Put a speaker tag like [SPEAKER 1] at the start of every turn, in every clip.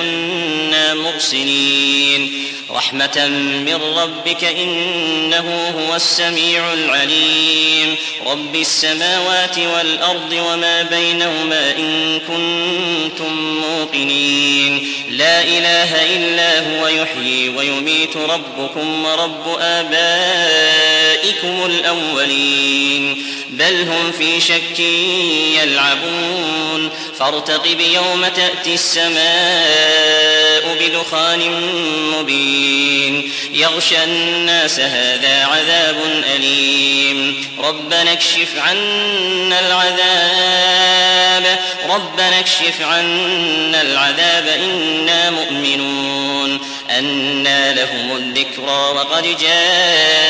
[SPEAKER 1] كنا مرسلين. رحمة من ربك إنه هو السميع العليم. رب السماوات والأرض وما بينهما إن كنتم موقنين. لا إله إلا هو يحيي ويميت ربكم ورب آبائكم الأولين. بل هم في شك يلعبون. فارتقب يوم تأتي السماء بدخان مبين. يغشى الناس هذا عذاب أليم. ربنا اكشف عنا العذاب. ربنا اكشف عنا العذاب. إنا مؤمنون. أنى لهم الذكرى وقد جاءهم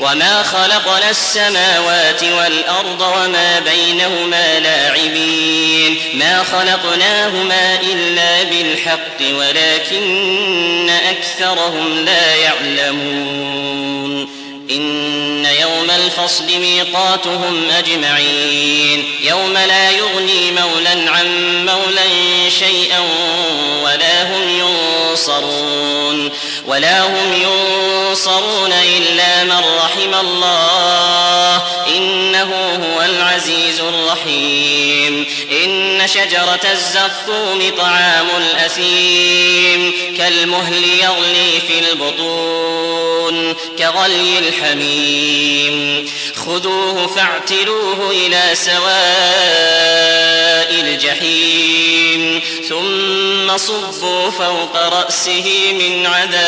[SPEAKER 1] وما خلقنا السماوات والأرض وما بينهما لاعبين ما خلقناهما إلا بالحق ولكن أكثرهم لا يعلمون إن يوم الفصل ميقاتهم أجمعين يوم لا يغني مولا عن مولا شيئا ولا هم ينصرون ولا هم ينصرون إلا من رحم الله. إنه هو العزيز الرحيم. إن شجرة الزقوم طعام الأثيم. كالمهل يغلي في البطون. كغلي الحميم. خذوه فاعتلوه إلى سواء الجحيم. ثم صبوا فوق رأسه من عذاب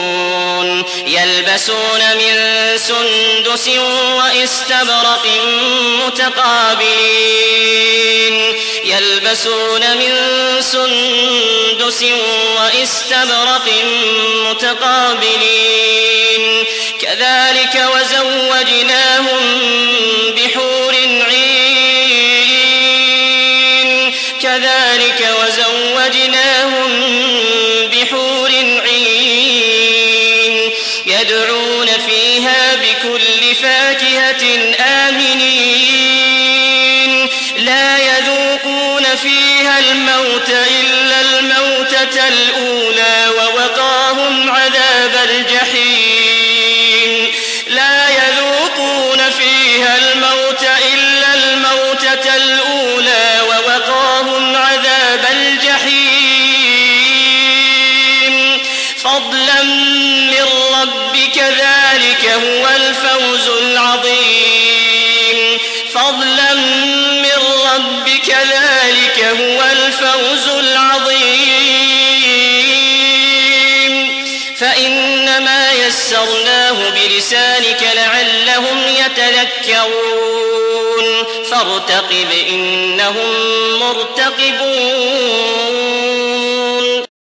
[SPEAKER 1] يلبسون من سندس واستبرق متقابلين. يلبسون من سندس واستبرق متقابلين. كذلك وزوجناهم بحور عين. كذلك وزوجناهم الفوز العظيم. فضلا من ربك ذلك هو الفوز العظيم. فإنما يسرناه بلسانك لعلهم يتذكرون. فارتقب إنهم مرتقبون.